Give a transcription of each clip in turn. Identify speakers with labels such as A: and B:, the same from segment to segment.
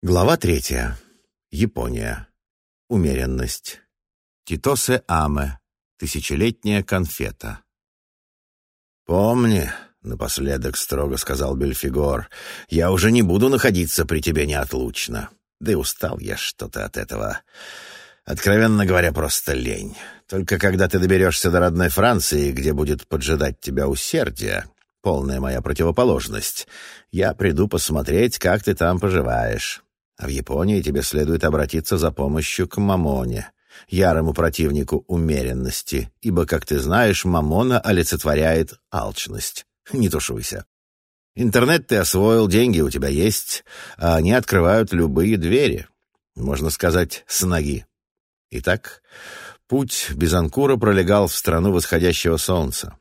A: Глава третья. Япония. Умеренность. Титосе Аме. Тысячелетняя конфета. «Помни», — напоследок строго сказал Бельфигор, — «я уже не буду находиться при тебе неотлучно. Да и устал я что-то от этого. Откровенно говоря, просто лень. Только когда ты доберешься до родной Франции, где будет поджидать тебя усердие, полная моя противоположность, я приду посмотреть, как ты там поживаешь». А в Японии тебе следует обратиться за помощью к Мамоне, ярому противнику умеренности, ибо, как ты знаешь, Мамона олицетворяет алчность. Не тушуйся. Интернет ты освоил, деньги у тебя есть, а они открывают любые двери, можно сказать, с ноги. Итак, путь Бизанкура пролегал в страну восходящего солнца.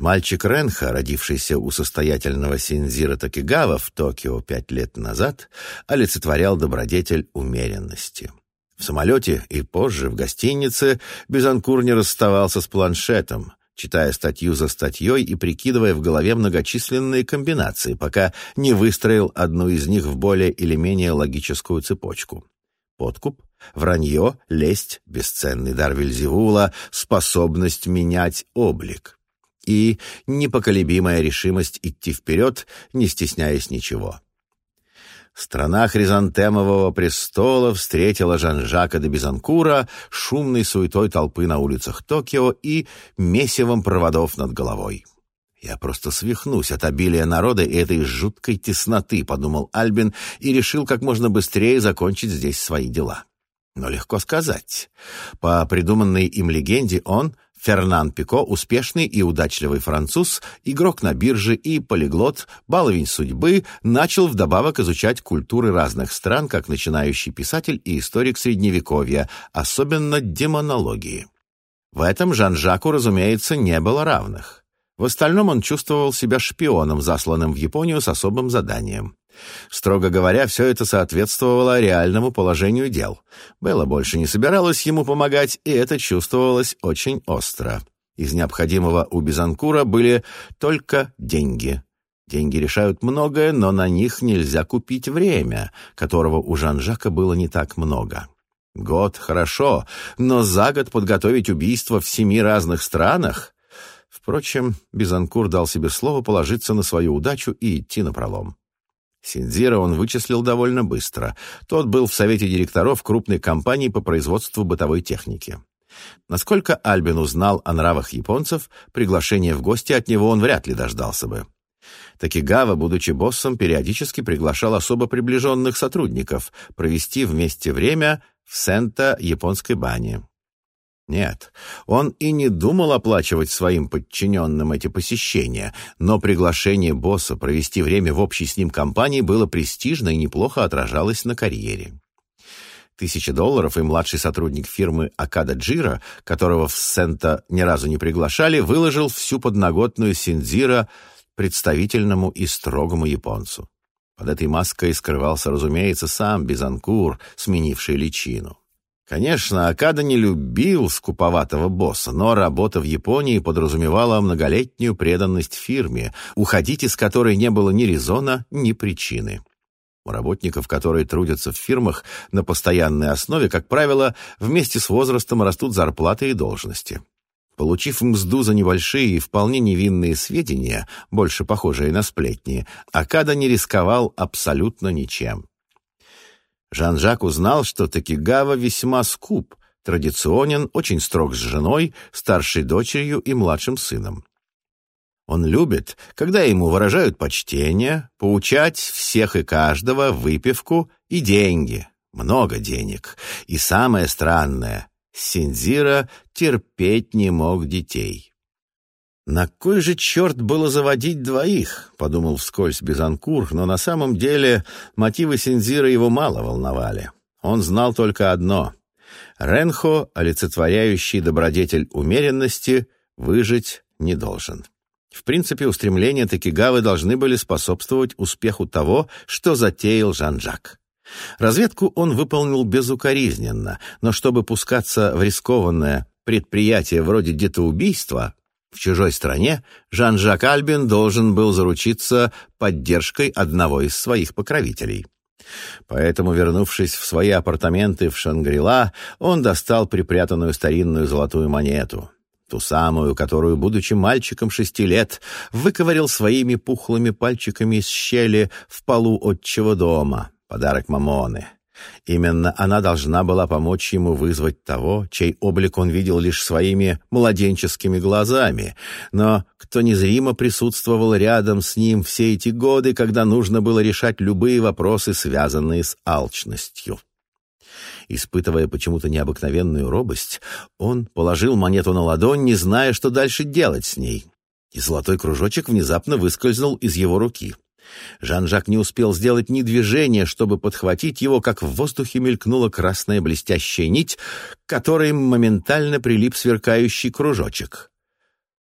A: Мальчик Ренха, родившийся у состоятельного Синзира Токигава в Токио пять лет назад, олицетворял добродетель умеренности. В самолете и позже в гостинице Безанкур не расставался с планшетом, читая статью за статьей и прикидывая в голове многочисленные комбинации, пока не выстроил одну из них в более или менее логическую цепочку. Подкуп, вранье, лесть, бесценный дар Вильзевула, способность менять облик и непоколебимая решимость идти вперед, не стесняясь ничего. Страна хризантемового престола встретила Жан-Жака де Бизанкура шумной суетой толпы на улицах Токио и месивом проводов над головой. «Я просто свихнусь от обилия народа и этой жуткой тесноты», — подумал Альбин и решил как можно быстрее закончить здесь свои дела. Но легко сказать. По придуманной им легенде он Фернан Пико – успешный и удачливый француз, игрок на бирже и полиглот, баловень судьбы, начал вдобавок изучать культуры разных стран как начинающий писатель и историк Средневековья, особенно демонологии. В этом Жан-Жаку, разумеется, не было равных. В остальном он чувствовал себя шпионом, засланным в Японию с особым заданием. Строго говоря, все это соответствовало реальному положению дел. Белла больше не собиралась ему помогать, и это чувствовалось очень остро. Из необходимого у Бизанкура были только деньги. Деньги решают многое, но на них нельзя купить время, которого у Жан-Жака было не так много. Год — хорошо, но за год подготовить убийство в семи разных странах... Впрочем, Бизанкур дал себе слово положиться на свою удачу и идти напролом. Синдзира он вычислил довольно быстро. Тот был в совете директоров крупной компании по производству бытовой техники. Насколько Альбин узнал о нравах японцев, приглашение в гости от него он вряд ли дождался бы. Такигава, будучи боссом, периодически приглашал особо приближенных сотрудников провести вместе время в Сента японской бане. Нет, он и не думал оплачивать своим подчиненным эти посещения, но приглашение босса провести время в общей с ним компании было престижно и неплохо отражалось на карьере. Тысяча долларов и младший сотрудник фирмы Акада Джира, которого в Сента ни разу не приглашали, выложил всю подноготную Синдзира представительному и строгому японцу. Под этой маской скрывался, разумеется, сам Бизанкур, сменивший личину. Конечно, Акада не любил скуповатого босса, но работа в Японии подразумевала многолетнюю преданность фирме, уходить из которой не было ни резона, ни причины. У работников, которые трудятся в фирмах на постоянной основе, как правило, вместе с возрастом растут зарплаты и должности. Получив мзду за небольшие и вполне невинные сведения, больше похожие на сплетни, Акада не рисковал абсолютно ничем. Жан-Жак узнал, что Такигава весьма скуп, традиционен, очень строг с женой, старшей дочерью и младшим сыном. Он любит, когда ему выражают почтение, поучать всех и каждого выпивку и деньги, много денег. И самое странное, Синдзира терпеть не мог детей. «На кой же черт было заводить двоих?» — подумал вскользь Безанкур, но на самом деле мотивы Синзира его мало волновали. Он знал только одно — Ренхо, олицетворяющий добродетель умеренности, выжить не должен. В принципе, устремления Такигавы должны были способствовать успеху того, что затеял Жан-Жак. Разведку он выполнил безукоризненно, но чтобы пускаться в рискованное предприятие вроде детоубийства, в чужой стране Жан-Жак Альбин должен был заручиться поддержкой одного из своих покровителей. Поэтому, вернувшись в свои апартаменты в Шангрила, он достал припрятанную старинную золотую монету. Ту самую, которую, будучи мальчиком шести лет, выковырял своими пухлыми пальчиками из щели в полу отчего дома. Подарок Мамоны. Именно она должна была помочь ему вызвать того, чей облик он видел лишь своими младенческими глазами, но кто незримо присутствовал рядом с ним все эти годы, когда нужно было решать любые вопросы, связанные с алчностью. Испытывая почему-то необыкновенную робость, он положил монету на ладонь, не зная, что дальше делать с ней. И золотой кружочек внезапно выскользнул из его руки. Жан-Жак не успел сделать ни движения, чтобы подхватить его, как в воздухе мелькнула красная блестящая нить, к которой моментально прилип сверкающий кружочек.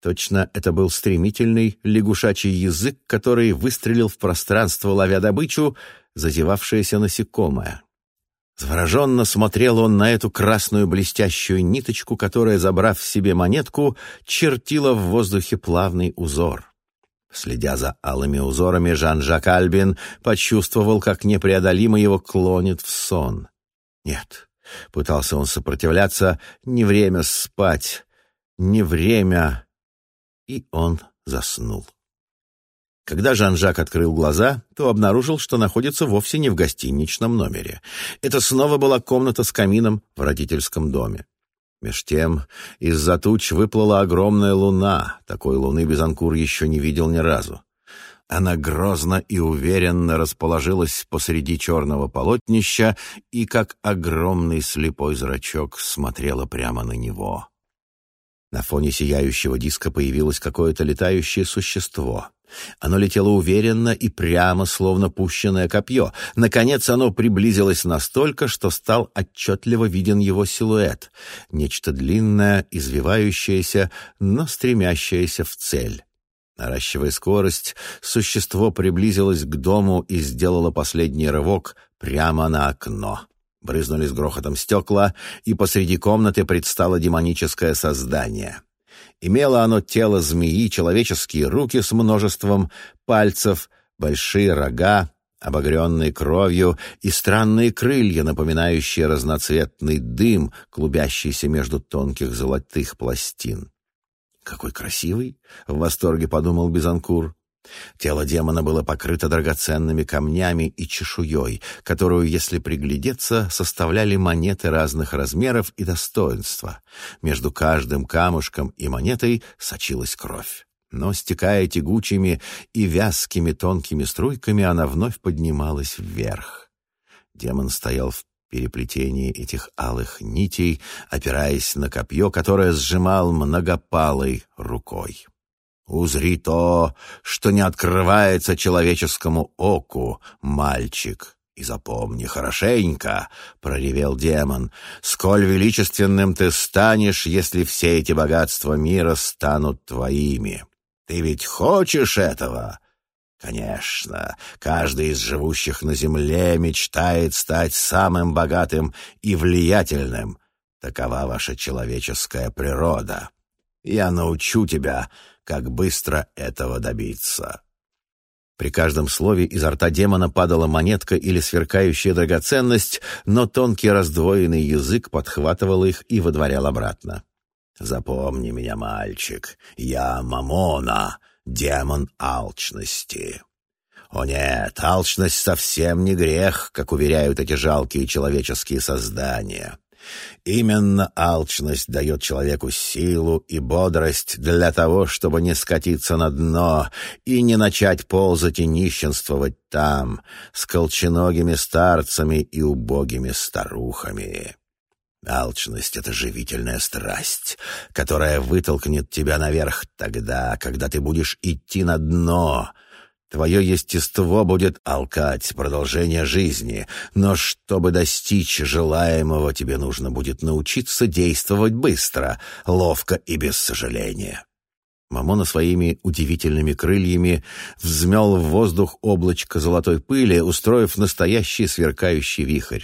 A: Точно это был стремительный лягушачий язык, который выстрелил в пространство, ловя добычу, зазевавшееся насекомое. Завороженно смотрел он на эту красную блестящую ниточку, которая, забрав в себе монетку, чертила в воздухе плавный узор. Следя за алыми узорами, Жан-Жак Альбин почувствовал, как непреодолимо его клонит в сон. Нет, пытался он сопротивляться, не время спать, не время... И он заснул. Когда Жан-Жак открыл глаза, то обнаружил, что находится вовсе не в гостиничном номере. Это снова была комната с камином в родительском доме. Меж тем из-за туч выплыла огромная луна. Такой луны Безанкур еще не видел ни разу. Она грозно и уверенно расположилась посреди черного полотнища и, как огромный слепой зрачок, смотрела прямо на него. На фоне сияющего диска появилось какое-то летающее существо. Оно летело уверенно и прямо, словно пущенное копье. Наконец оно приблизилось настолько, что стал отчетливо виден его силуэт. Нечто длинное, извивающееся, но стремящееся в цель. Наращивая скорость, существо приблизилось к дому и сделало последний рывок прямо на окно. Брызнули с грохотом стекла, и посреди комнаты предстало демоническое создание — Имело оно тело змеи, человеческие руки с множеством пальцев, большие рога, обогренные кровью, и странные крылья, напоминающие разноцветный дым, клубящийся между тонких золотых пластин. «Какой красивый!» — в восторге подумал Бизанкур. Тело демона было покрыто драгоценными камнями и чешуей, которую, если приглядеться, составляли монеты разных размеров и достоинства. Между каждым камушком и монетой сочилась кровь. Но, стекая тягучими и вязкими тонкими струйками, она вновь поднималась вверх. Демон стоял в переплетении этих алых нитей, опираясь на копье, которое сжимал многопалой рукой. Узри то, что не открывается человеческому оку, мальчик. И запомни хорошенько, — проревел демон, — сколь величественным ты станешь, если все эти богатства мира станут твоими. Ты ведь хочешь этого? Конечно, каждый из живущих на земле мечтает стать самым богатым и влиятельным. Такова ваша человеческая природа. Я научу тебя, как быстро этого добиться. При каждом слове изо рта демона падала монетка или сверкающая драгоценность, но тонкий раздвоенный язык подхватывал их и выдворял обратно. «Запомни меня, мальчик, я Мамона, демон алчности». О нет, алчность совсем не грех, как уверяют эти жалкие человеческие создания. Именно алчность дает человеку силу и бодрость для того, чтобы не скатиться на дно и не начать ползать и нищенствовать там, с колченогими старцами и убогими старухами. Алчность — это живительная страсть, которая вытолкнет тебя наверх тогда, когда ты будешь идти на дно — Твое естество будет алкать продолжение жизни, но чтобы достичь желаемого, тебе нужно будет научиться действовать быстро, ловко и без сожаления. Мамона своими удивительными крыльями взмел в воздух облачко золотой пыли, устроив настоящий сверкающий вихрь.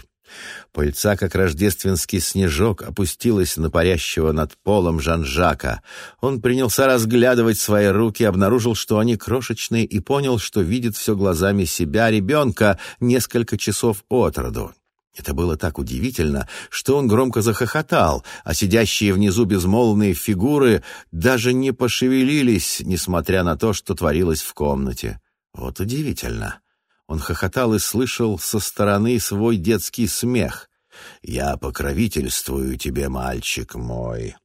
A: Пыльца, как рождественский снежок, опустилась на парящего над полом Жан-Жака. Он принялся разглядывать свои руки, обнаружил, что они крошечные, и понял, что видит все глазами себя, ребенка, несколько часов от роду. Это было так удивительно, что он громко захохотал, а сидящие внизу безмолвные фигуры даже не пошевелились, несмотря на то, что творилось в комнате. Вот удивительно. Он хохотал и слышал со стороны свой детский смех. «Я покровительствую тебе, мальчик мой.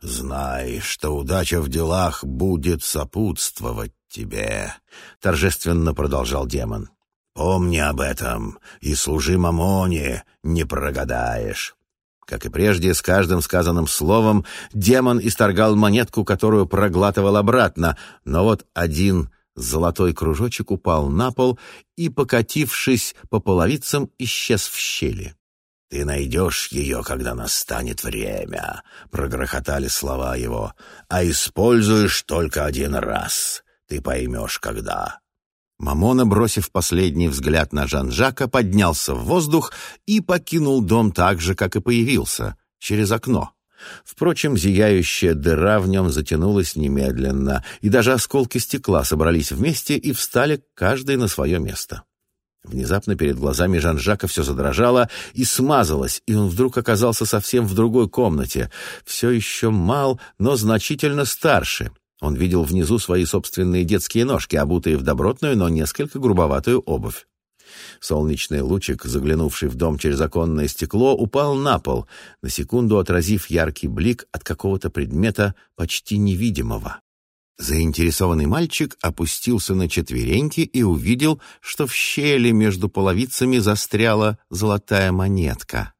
A: Знай, что удача в делах будет сопутствовать тебе», — торжественно продолжал демон. «Помни об этом и служи Мамоне, не прогадаешь». Как и прежде, с каждым сказанным словом демон исторгал монетку, которую проглатывал обратно, но вот один Золотой кружочек упал на пол и, покатившись по половицам, исчез в щели. «Ты найдешь ее, когда настанет время», — прогрохотали слова его, «а используешь только один раз. Ты поймешь, когда». Мамона, бросив последний взгляд на Жан-Жака, поднялся в воздух и покинул дом так же, как и появился, через окно. Впрочем, зияющая дыра в нем затянулась немедленно, и даже осколки стекла собрались вместе и встали каждый на свое место. Внезапно перед глазами Жан-Жака все задрожало и смазалось, и он вдруг оказался совсем в другой комнате, все еще мал, но значительно старше. Он видел внизу свои собственные детские ножки, обутые в добротную, но несколько грубоватую обувь. Солнечный лучик, заглянувший в дом через оконное стекло, упал на пол, на секунду отразив яркий блик от какого-то предмета почти невидимого. Заинтересованный мальчик опустился на четвереньки и увидел, что в щели между половицами застряла золотая монетка.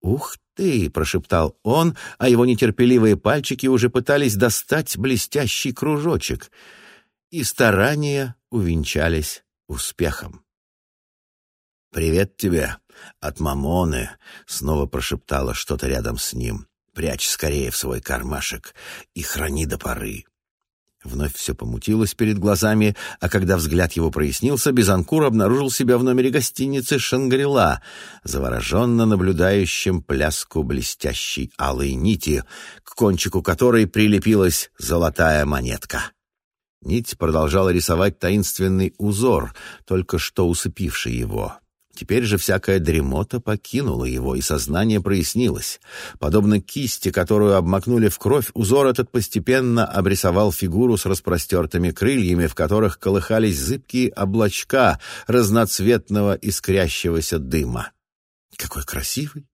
A: «Ух ты!» — прошептал он, а его нетерпеливые пальчики уже пытались достать блестящий кружочек. И старания увенчались успехом. «Привет тебе от Мамоны», — снова прошептала что-то рядом с ним. «Прячь скорее в свой кармашек и храни до поры». Вновь все помутилось перед глазами, а когда взгляд его прояснился, Безанкур обнаружил себя в номере гостиницы «Шангрила», завороженно наблюдающим пляску блестящей алой нити, к кончику которой прилепилась золотая монетка. Нить продолжала рисовать таинственный узор, только что усыпивший его. Теперь же всякая дремота покинула его, и сознание прояснилось. Подобно кисти, которую обмакнули в кровь, узор этот постепенно обрисовал фигуру с распростертыми крыльями, в которых колыхались зыбкие облачка разноцветного искрящегося дыма. «Какой красивый!»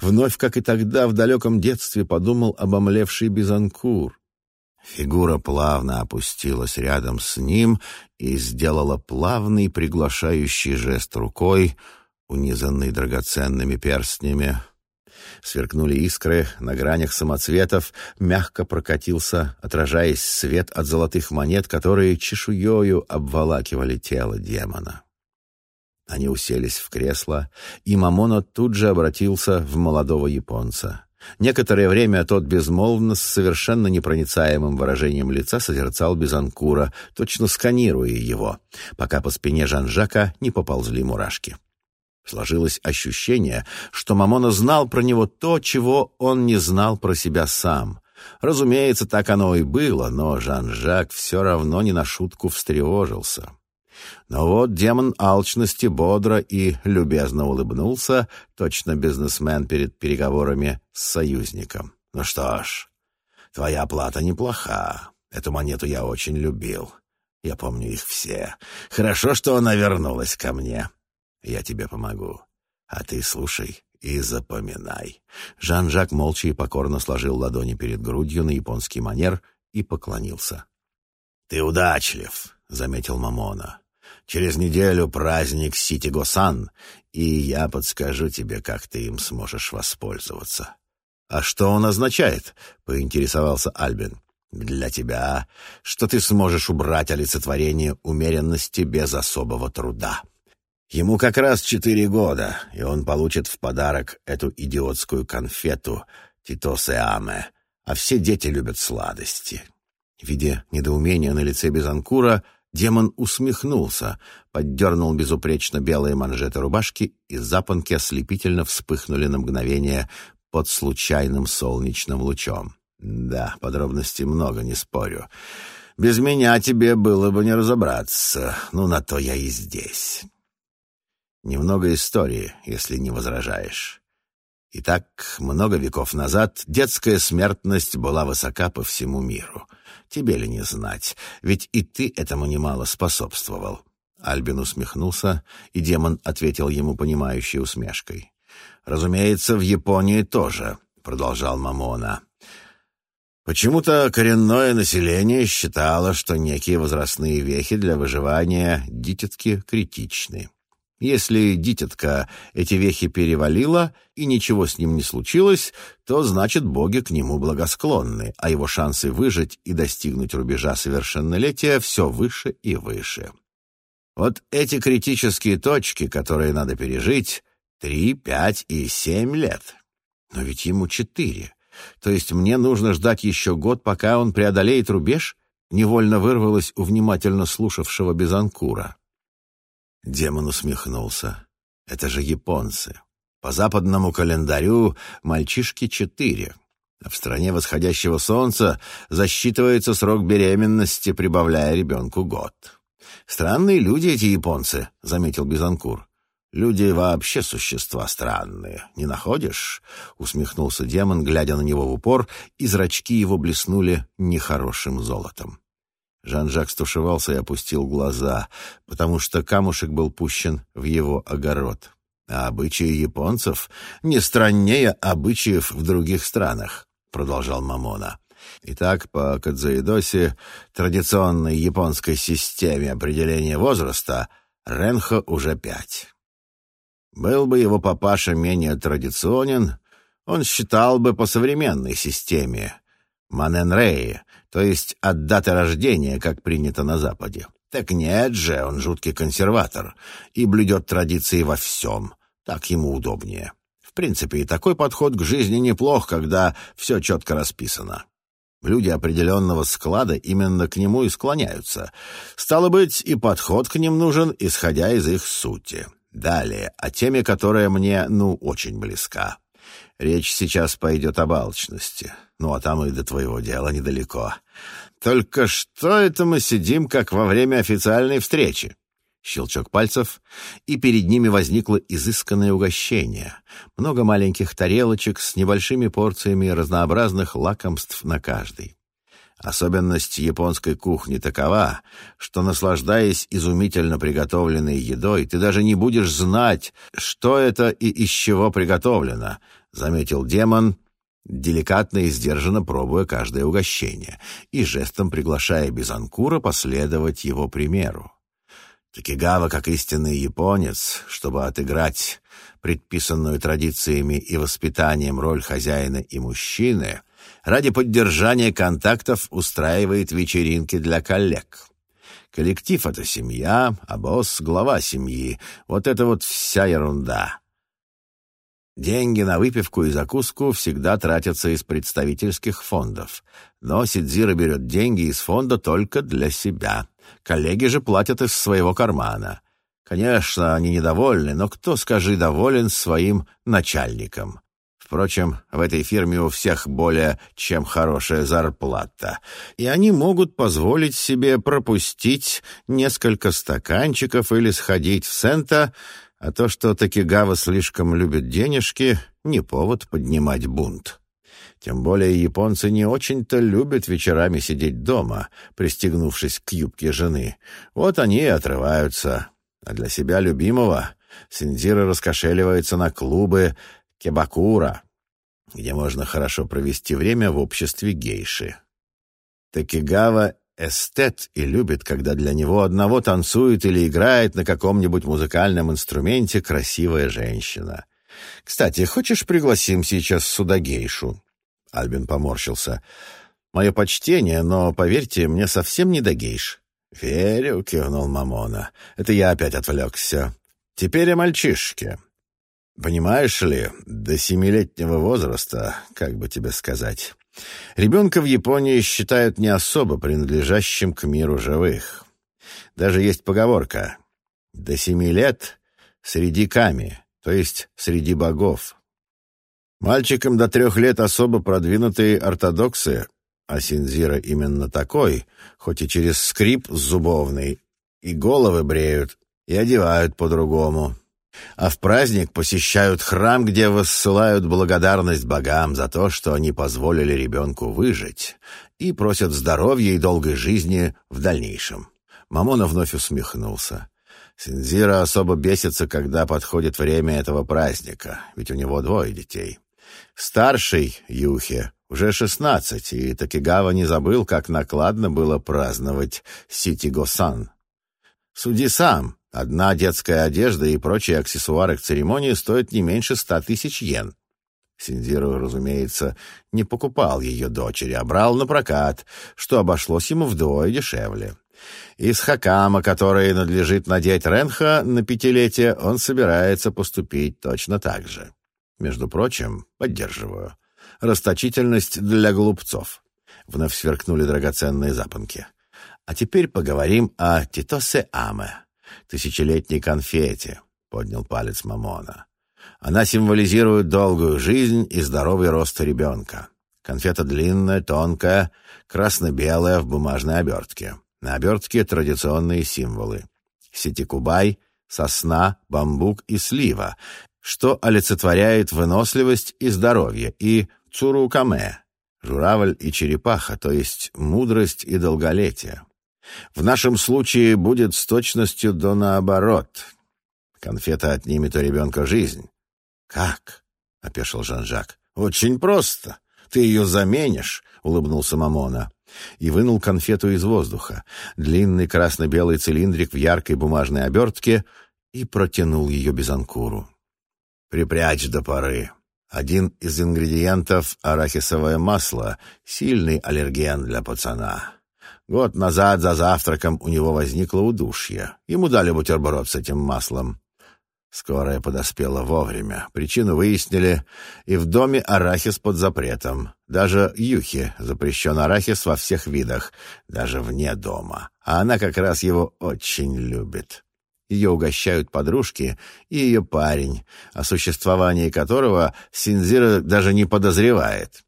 A: Вновь, как и тогда, в далеком детстве, подумал обомлевший Бизанкур. Фигура плавно опустилась рядом с ним и сделала плавный приглашающий жест рукой, унизанный драгоценными перстнями. Сверкнули искры, на гранях самоцветов мягко прокатился, отражаясь свет от золотых монет, которые чешуею обволакивали тело демона. Они уселись в кресло, и Мамоно тут же обратился в молодого японца. Некоторое время тот безмолвно, с совершенно непроницаемым выражением лица созерцал Безанкура, точно сканируя его, пока по спине Жан-Жака не поползли мурашки. Сложилось ощущение, что Мамона знал про него то, чего он не знал про себя сам. Разумеется, так оно и было, но Жан-Жак все равно не на шутку встревожился. Но вот демон алчности бодро и любезно улыбнулся, точно бизнесмен перед переговорами с союзником. «Ну что ж, твоя плата неплоха. Эту монету я очень любил. Я помню их все. Хорошо, что она вернулась ко мне. Я тебе помогу. А ты слушай и запоминай». Жан-Жак молча и покорно сложил ладони перед грудью на японский манер и поклонился. «Ты удачлив», — заметил Мамона. Через неделю праздник Сити-Госан, и я подскажу тебе, как ты им сможешь воспользоваться». «А что он означает?» — поинтересовался Альбин. «Для тебя, что ты сможешь убрать олицетворение умеренности без особого труда». Ему как раз четыре года, и он получит в подарок эту идиотскую конфету Титосеаме, а все дети любят сладости. Видя недоумение на лице Безанкура, Демон усмехнулся, поддернул безупречно белые манжеты рубашки, и запонки ослепительно вспыхнули на мгновение под случайным солнечным лучом. «Да, подробностей много, не спорю. Без меня тебе было бы не разобраться. Ну, на то я и здесь. Немного истории, если не возражаешь. Итак, много веков назад детская смертность была высока по всему миру. Тебе ли не знать, ведь и ты этому немало способствовал. Альбин усмехнулся, и демон ответил ему понимающей усмешкой. «Разумеется, в Японии тоже», — продолжал Мамона. Почему-то коренное население считало, что некие возрастные вехи для выживания дитятки критичны. Если дитятка эти вехи перевалила и ничего с ним не случилось, то значит боги к нему благосклонны, а его шансы выжить и достигнуть рубежа совершеннолетия все выше и выше. Вот эти критические точки, которые надо пережить, три, пять и семь лет. Но ведь ему четыре. То есть мне нужно ждать еще год, пока он преодолеет рубеж? Невольно вырвалось у внимательно слушавшего Безанкура. Демон усмехнулся. Это же японцы. По западному календарю мальчишки четыре. А в стране восходящего солнца засчитывается срок беременности, прибавляя ребенку год. «Странные люди эти японцы», — заметил Безанкур. «Люди вообще существа странные, не находишь?» — усмехнулся демон, глядя на него в упор, и зрачки его блеснули нехорошим золотом. Жан-Жак стушевался и опустил глаза, потому что камушек был пущен в его огород. А обычаи японцев не страннее обычаев в других странах, продолжал Мамона. Итак, по Кадзаидосе, традиционной японской системе определения возраста, Ренхо уже пять. Был бы его папаша менее традиционен, он считал бы по современной системе Маненрей, то есть от даты рождения, как принято на Западе. Так нет же, он жуткий консерватор и блюдет традиции во всем. Так ему удобнее. В принципе, и такой подход к жизни неплох, когда все четко расписано. Люди определенного склада именно к нему и склоняются. Стало быть, и подход к ним нужен, исходя из их сути. Далее, о теме, которая мне, ну, очень близка. Речь сейчас пойдет об алчности. Ну, а там и до твоего дела недалеко. Только что это мы сидим, как во время официальной встречи? Щелчок пальцев, и перед ними возникло изысканное угощение. Много маленьких тарелочек с небольшими порциями разнообразных лакомств на каждой. Особенность японской кухни такова, что, наслаждаясь изумительно приготовленной едой, ты даже не будешь знать, что это и из чего приготовлено, — заметил демон, деликатно и сдержанно пробуя каждое угощение и жестом приглашая Бизанкура последовать его примеру. Такигава, как истинный японец, чтобы отыграть предписанную традициями и воспитанием роль хозяина и мужчины — ради поддержания контактов устраивает вечеринки для коллег. Коллектив — это семья, а босс — глава семьи. Вот это вот вся ерунда. Деньги на выпивку и закуску всегда тратятся из представительских фондов. Но Сидзира берет деньги из фонда только для себя. Коллеги же платят из своего кармана. Конечно, они недовольны, но кто, скажи, доволен своим начальником? Впрочем, в этой фирме у всех более чем хорошая зарплата, и они могут позволить себе пропустить несколько стаканчиков или сходить в Сента, а то, что Такигава слишком любит денежки, не повод поднимать бунт. Тем более японцы не очень-то любят вечерами сидеть дома, пристегнувшись к юбке жены. Вот они и отрываются. А для себя любимого Синдзира раскошеливается на клубы, Кебакура, где можно хорошо провести время в обществе гейши. Такигава эстет и любит, когда для него одного танцует или играет на каком-нибудь музыкальном инструменте красивая женщина. «Кстати, хочешь пригласим сейчас сюда гейшу?» Альбин поморщился. «Мое почтение, но, поверьте, мне совсем не до гейш». «Верю», — кивнул Мамона. «Это я опять отвлекся. Теперь о мальчишке. Понимаешь ли, до семилетнего возраста, как бы тебе сказать, ребенка в Японии считают не особо принадлежащим к миру живых. Даже есть поговорка «до семи лет среди ками», то есть среди богов. Мальчикам до трех лет особо продвинутые ортодоксы, а Синзира именно такой, хоть и через скрип зубовный, и головы бреют, и одевают по-другому. А в праздник посещают храм, где воссылают благодарность богам за то, что они позволили ребенку выжить, и просят здоровья и долгой жизни в дальнейшем. Мамона вновь усмехнулся. Синзира особо бесится, когда подходит время этого праздника, ведь у него двое детей. Старший, Юхе, уже шестнадцать, и Такигава не забыл, как накладно было праздновать Ситигосан. Суди сам, одна детская одежда и прочие аксессуары к церемонии стоят не меньше ста тысяч йен. Синдзиру, разумеется, не покупал ее дочери, а брал на прокат, что обошлось ему вдвое дешевле. Из хакама, который надлежит надеть Ренха на пятилетие, он собирается поступить точно так же. Между прочим, поддерживаю. Расточительность для глупцов. Вновь сверкнули драгоценные запонки. А теперь поговорим о Титосе Аме, тысячелетней конфете, поднял палец Мамона. Она символизирует долгую жизнь и здоровый рост ребенка. Конфета длинная, тонкая, красно-белая в бумажной обертке. На обертке традиционные символы. Сетикубай, сосна, бамбук и слива, что олицетворяет выносливость и здоровье, и цурукаме, журавль и черепаха, то есть мудрость и долголетие. В нашем случае будет с точностью до наоборот. Конфета отнимет у ребенка жизнь. «Как?» — опешил Жан-Жак. «Очень просто. Ты ее заменишь», — улыбнулся Мамона. И вынул конфету из воздуха, длинный красно-белый цилиндрик в яркой бумажной обертке, и протянул ее Безанкуру. «Припрячь до поры. Один из ингредиентов — арахисовое масло, сильный аллерген для пацана. Год назад за завтраком у него возникло удушье. Ему дали бутерброд с этим маслом. Скорая подоспела вовремя. Причину выяснили, и в доме арахис под запретом. Даже юхи запрещен арахис во всех видах, даже вне дома. А она как раз его очень любит. Ее угощают подружки и ее парень, о существовании которого Синзира даже не подозревает.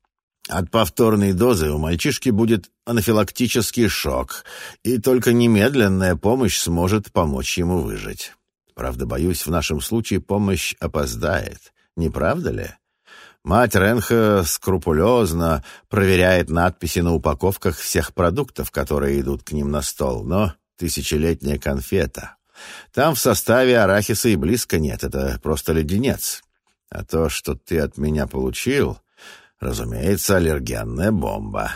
A: От повторной дозы у мальчишки будет анафилактический шок, и только немедленная помощь сможет помочь ему выжить. Правда, боюсь, в нашем случае помощь опоздает. Не правда ли? Мать Ренха скрупулезно проверяет надписи на упаковках всех продуктов, которые идут к ним на стол, но тысячелетняя конфета. Там в составе арахиса и близко нет, это просто леденец. А то, что ты от меня получил, Разумеется, аллергенная бомба.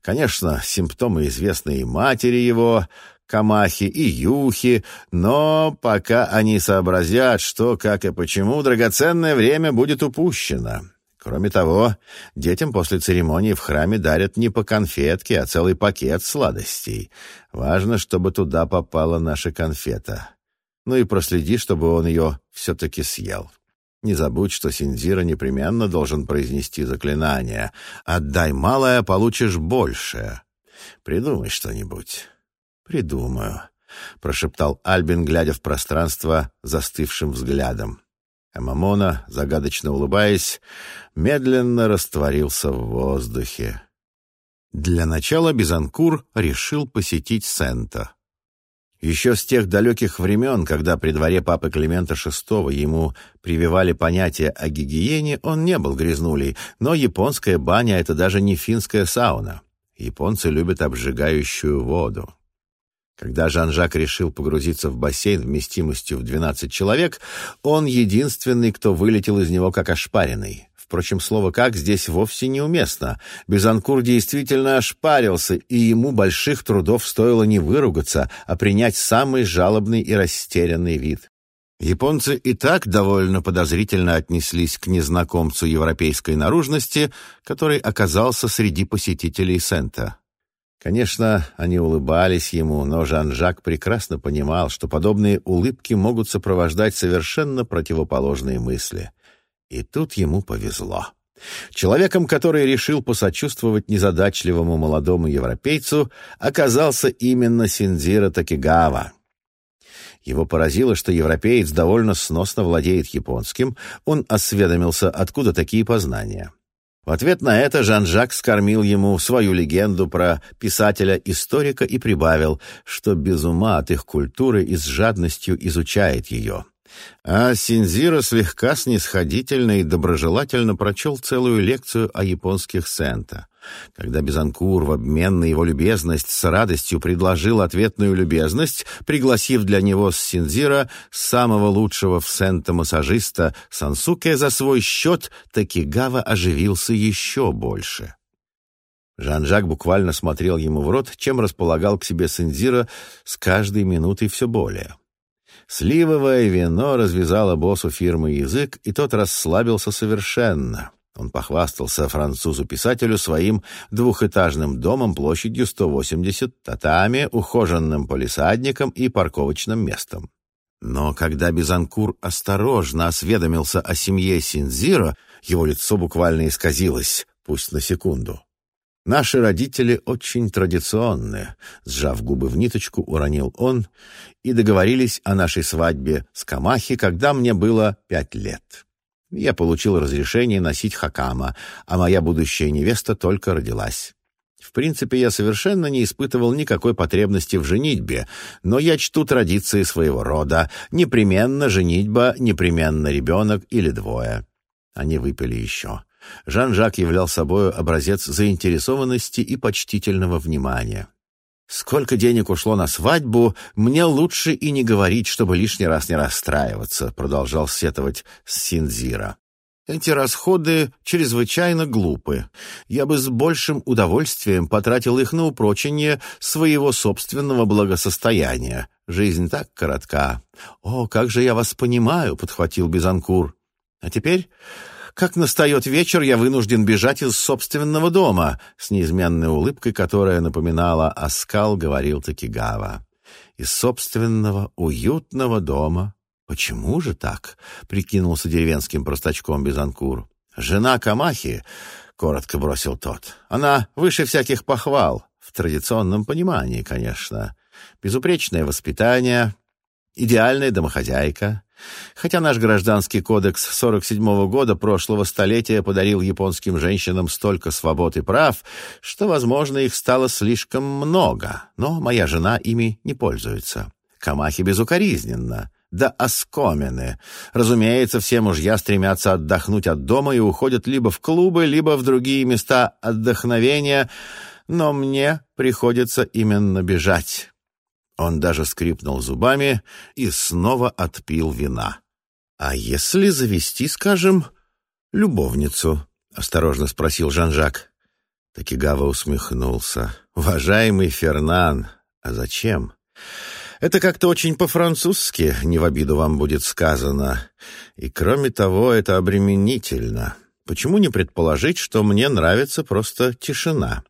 A: Конечно, симптомы известны и матери его, Камахи и Юхи, но пока они сообразят, что, как и почему, драгоценное время будет упущено. Кроме того, детям после церемонии в храме дарят не по конфетке, а целый пакет сладостей. Важно, чтобы туда попала наша конфета. Ну и проследи, чтобы он ее все-таки съел. Не забудь, что Синдзира непременно должен произнести заклинание. «Отдай малое, получишь большее». Придумай что-нибудь. «Придумаю», — прошептал Альбин, глядя в пространство застывшим взглядом. А Мамона, загадочно улыбаясь, медленно растворился в воздухе. Для начала Бизанкур решил посетить Сента. Еще с тех далеких времен, когда при дворе папы Климента VI ему прививали понятие о гигиене, он не был грязнулей, но японская баня — это даже не финская сауна. Японцы любят обжигающую воду. Когда Жан-Жак решил погрузиться в бассейн вместимостью в 12 человек, он единственный, кто вылетел из него как ошпаренный. Впрочем, слово «как» здесь вовсе неуместно. Безанкур действительно ошпарился, и ему больших трудов стоило не выругаться, а принять самый жалобный и растерянный вид. Японцы и так довольно подозрительно отнеслись к незнакомцу европейской наружности, который оказался среди посетителей Сента. Конечно, они улыбались ему, но Жан-Жак прекрасно понимал, что подобные улыбки могут сопровождать совершенно противоположные мысли — и тут ему повезло. Человеком, который решил посочувствовать незадачливому молодому европейцу, оказался именно Синдзира Такигава. Его поразило, что европеец довольно сносно владеет японским, он осведомился, откуда такие познания. В ответ на это Жан-Жак скормил ему свою легенду про писателя-историка и прибавил, что без ума от их культуры и с жадностью изучает ее. А Синзира слегка снисходительно и доброжелательно прочел целую лекцию о японских сента. Когда Безанкур в обмен на его любезность с радостью предложил ответную любезность, пригласив для него с Синзира самого лучшего в сента-массажиста Сансуке за свой счет, Такигава оживился еще больше. Жан-Жак буквально смотрел ему в рот, чем располагал к себе Синзира с каждой минутой все более. Сливовое вино развязало боссу фирмы язык, и тот расслабился совершенно. Он похвастался французу-писателю своим двухэтажным домом площадью 180 татами, ухоженным полисадником и парковочным местом. Но когда Бизанкур осторожно осведомился о семье Синзира, его лицо буквально исказилось, пусть на секунду. Наши родители очень традиционные, сжав губы в ниточку, уронил он, и договорились о нашей свадьбе с Камахи, когда мне было пять лет. Я получил разрешение носить хакама, а моя будущая невеста только родилась. В принципе, я совершенно не испытывал никакой потребности в женитьбе, но я чту традиции своего рода. Непременно женитьба, непременно ребенок или двое. Они выпили еще. Жан-Жак являл собой образец заинтересованности и почтительного внимания. Сколько денег ушло на свадьбу, мне лучше и не говорить, чтобы лишний раз не расстраиваться, продолжал сетовать Синзира. Эти расходы чрезвычайно глупы. Я бы с большим удовольствием потратил их на упрочение своего собственного благосостояния. Жизнь так коротка. О, как же я вас понимаю, подхватил Безанкур. А теперь как настает вечер, я вынужден бежать из собственного дома, с неизменной улыбкой, которая напоминала оскал, говорил Такигава. Из собственного уютного дома. Почему же так? прикинулся деревенским простачком Безанкур. Жена Камахи, коротко бросил тот. Она выше всяких похвал, в традиционном понимании, конечно. Безупречное воспитание, идеальная домохозяйка, Хотя наш гражданский кодекс 47-го года прошлого столетия подарил японским женщинам столько свобод и прав, что, возможно, их стало слишком много, но моя жена ими не пользуется. Камахи безукоризненно. Да оскомены. Разумеется, все мужья стремятся отдохнуть от дома и уходят либо в клубы, либо в другие места отдохновения, но мне приходится именно бежать. Он даже скрипнул зубами и снова отпил вина. «А если завести, скажем, любовницу?» — осторожно спросил Жан-Жак. Такигава усмехнулся. «Уважаемый Фернан, а зачем?» «Это как-то очень по-французски, не в обиду вам будет сказано. И кроме того, это обременительно. Почему не предположить, что мне нравится просто тишина?»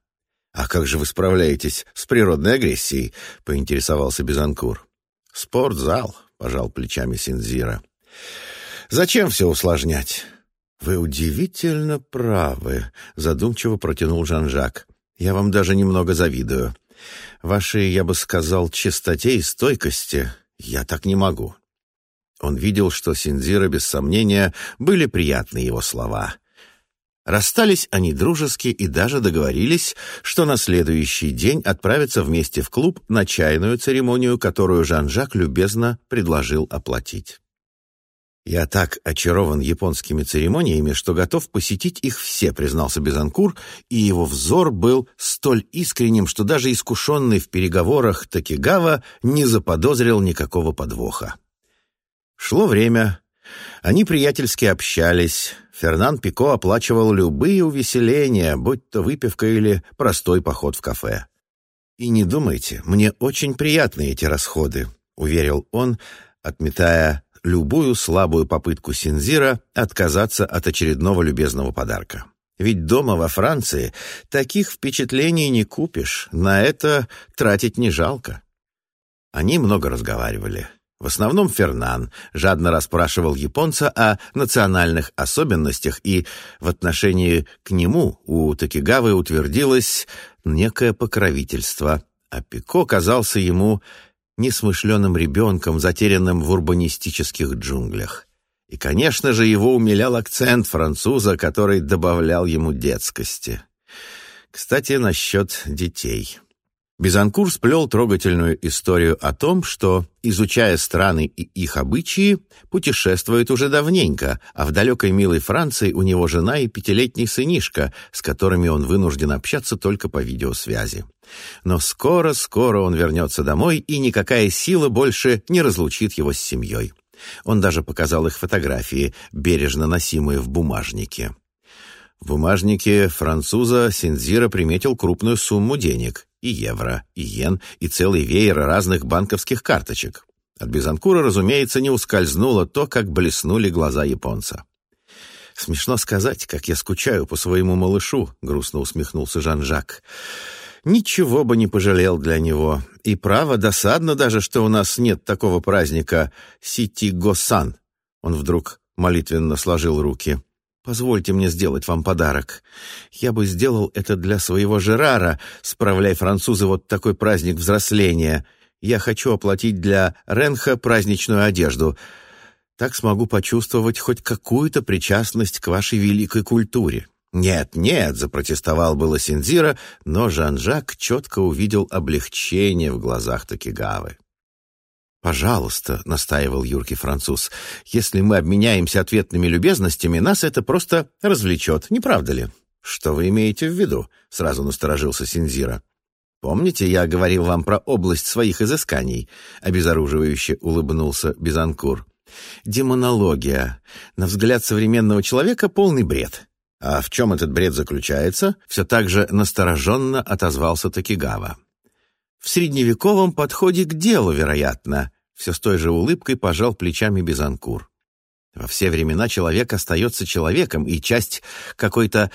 A: «А как же вы справляетесь с природной агрессией?» — поинтересовался Безанкур. «Спортзал», — пожал плечами Синзира. «Зачем все усложнять?» «Вы удивительно правы», — задумчиво протянул Жан-Жак. «Я вам даже немного завидую. Вашей, я бы сказал, чистоте и стойкости я так не могу». Он видел, что Синзира, без сомнения, были приятны его слова — Расстались они дружески и даже договорились, что на следующий день отправятся вместе в клуб на чайную церемонию, которую Жан-Жак любезно предложил оплатить. «Я так очарован японскими церемониями, что готов посетить их все», признался Безанкур, и его взор был столь искренним, что даже искушенный в переговорах Такигава не заподозрил никакого подвоха. Шло время, они приятельски общались. Фернан Пико оплачивал любые увеселения, будь то выпивка или простой поход в кафе. «И не думайте, мне очень приятны эти расходы», — уверил он, отметая любую слабую попытку Синзира отказаться от очередного любезного подарка. Ведь дома во Франции таких впечатлений не купишь, на это тратить не жалко. Они много разговаривали. В основном Фернан жадно расспрашивал японца о национальных особенностях, и в отношении к нему у Токигавы утвердилось некое покровительство, а Пико казался ему несмышленым ребенком, затерянным в урбанистических джунглях. И, конечно же, его умилял акцент француза, который добавлял ему детскости. Кстати, насчет детей. Безанкур сплел трогательную историю о том, что, изучая страны и их обычаи, путешествует уже давненько, а в далекой милой Франции у него жена и пятилетний сынишка, с которыми он вынужден общаться только по видеосвязи. Но скоро-скоро он вернется домой, и никакая сила больше не разлучит его с семьей. Он даже показал их фотографии, бережно носимые в бумажнике. В бумажнике француза Синзира приметил крупную сумму денег и евро, и йен, и целый веер разных банковских карточек. От Бизанкура, разумеется, не ускользнуло то, как блеснули глаза японца. «Смешно сказать, как я скучаю по своему малышу», — грустно усмехнулся Жан-Жак. «Ничего бы не пожалел для него. И право, досадно даже, что у нас нет такого праздника Сити-Госан». Он вдруг молитвенно сложил руки. Позвольте мне сделать вам подарок. Я бы сделал это для своего Жерара, справляй французы вот такой праздник взросления. Я хочу оплатить для Ренха праздничную одежду. Так смогу почувствовать хоть какую-то причастность к вашей великой культуре». «Нет, нет», — запротестовал было Синзира, но Жан-Жак четко увидел облегчение в глазах Токигавы. «Пожалуйста», — настаивал юркий француз, — «если мы обменяемся ответными любезностями, нас это просто развлечет, не правда ли?» «Что вы имеете в виду?» — сразу насторожился Синзира. «Помните, я говорил вам про область своих изысканий?» — обезоруживающе улыбнулся Бизанкур. «Демонология. На взгляд современного человека полный бред». «А в чем этот бред заключается?» — все так же настороженно отозвался Такигава. «В средневековом подходе к делу, вероятно», все с той же улыбкой пожал плечами Безанкур. Во все времена человек остается человеком, и часть какой-то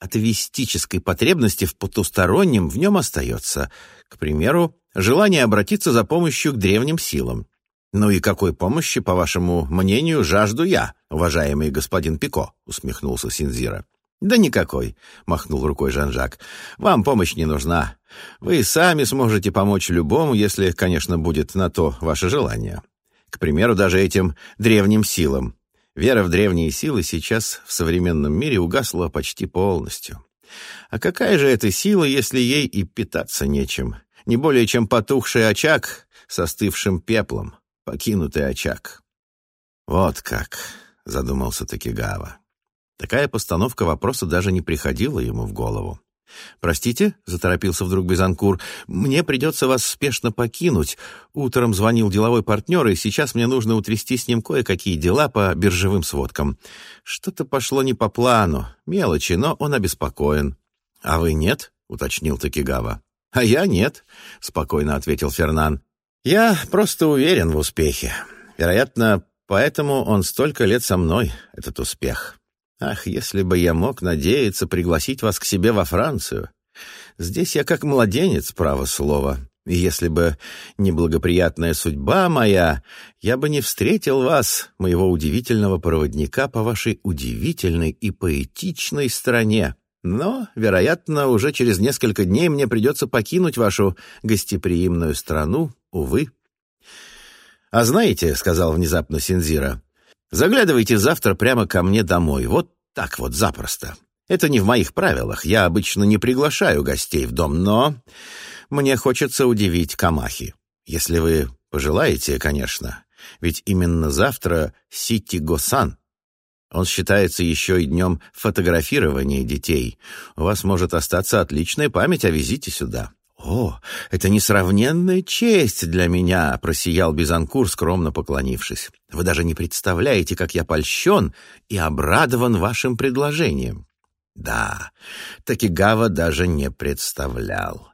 A: атовистической потребности в потустороннем в нем остается. К примеру, желание обратиться за помощью к древним силам. «Ну и какой помощи, по вашему мнению, жажду я, уважаемый господин Пико?» — усмехнулся Синзира. «Да никакой», — махнул рукой Жан-Жак. «Вам помощь не нужна. Вы сами сможете помочь любому, если, конечно, будет на то ваше желание. К примеру, даже этим древним силам. Вера в древние силы сейчас в современном мире угасла почти полностью. А какая же это сила, если ей и питаться нечем? Не более чем потухший очаг с остывшим пеплом, покинутый очаг». «Вот как», — задумался Такигава. Такая постановка вопроса даже не приходила ему в голову. «Простите», — заторопился вдруг Безанкур, — «мне придется вас спешно покинуть. Утром звонил деловой партнер, и сейчас мне нужно утрясти с ним кое-какие дела по биржевым сводкам. Что-то пошло не по плану, мелочи, но он обеспокоен». «А вы нет?» — уточнил Такигава. «А я нет», — спокойно ответил Фернан. «Я просто уверен в успехе. Вероятно, поэтому он столько лет со мной, этот успех». Ах, если бы я мог надеяться пригласить вас к себе во Францию. Здесь я как младенец, право слово. И если бы не благоприятная судьба моя, я бы не встретил вас, моего удивительного проводника, по вашей удивительной и поэтичной стране. Но, вероятно, уже через несколько дней мне придется покинуть вашу гостеприимную страну, увы. «А знаете, — сказал внезапно Синзира, Заглядывайте завтра прямо ко мне домой, вот так вот запросто. Это не в моих правилах, я обычно не приглашаю гостей в дом, но мне хочется удивить Камахи. Если вы пожелаете, конечно, ведь именно завтра Сити Госан. Он считается еще и днем фотографирования детей. У вас может остаться отличная память о визите сюда. «О, это несравненная честь для меня!» — просиял Бизанкур, скромно поклонившись. «Вы даже не представляете, как я польщен и обрадован вашим предложением». Да, Такигава даже не представлял.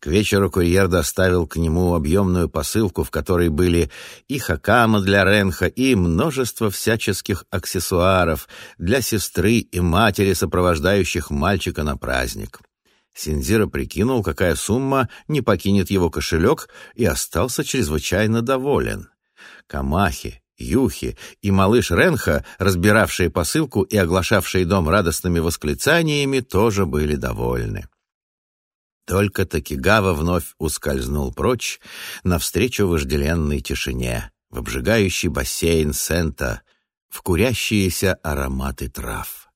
A: К вечеру курьер доставил к нему объемную посылку, в которой были и хакама для Ренха, и множество всяческих аксессуаров для сестры и матери, сопровождающих мальчика на праздник. Синдзира прикинул, какая сумма не покинет его кошелек, и остался чрезвычайно доволен. Камахи, Юхи и малыш Ренха, разбиравшие посылку и оглашавшие дом радостными восклицаниями, тоже были довольны. Только Такигава вновь ускользнул прочь навстречу вожделенной тишине, в обжигающий бассейн Сента, в курящиеся ароматы трав.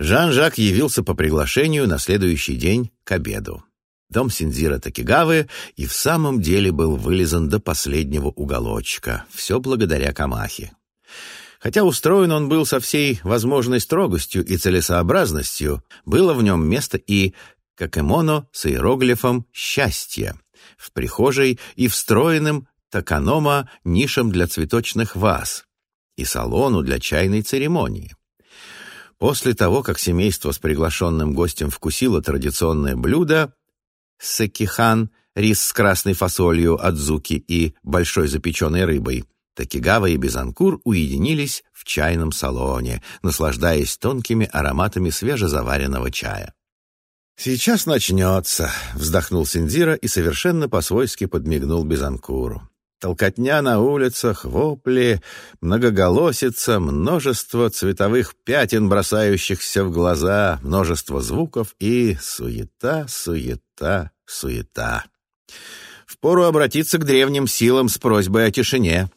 A: Жан-Жак явился по приглашению на следующий день к обеду. Дом Синдзира Такигавы и в самом деле был вылизан до последнего уголочка, все благодаря Камахе. Хотя устроен он был со всей возможной строгостью и целесообразностью, было в нем место и какэмоно с иероглифом «счастье» в прихожей и встроенным таканома нишам для цветочных ваз и салону для чайной церемонии. После того, как семейство с приглашенным гостем вкусило традиционное блюдо, сакихан, рис с красной фасолью, адзуки и большой запеченной рыбой. Такигава и Бизанкур уединились в чайном салоне, наслаждаясь тонкими ароматами свежезаваренного чая. «Сейчас начнется», — вздохнул Синдзира и совершенно по-свойски подмигнул Бизанкуру. Толкотня на улицах, вопли, многоголосица, множество цветовых пятен, бросающихся в глаза, множество звуков и суета, суета, суета. Впору обратиться к древним силам с просьбой о тишине.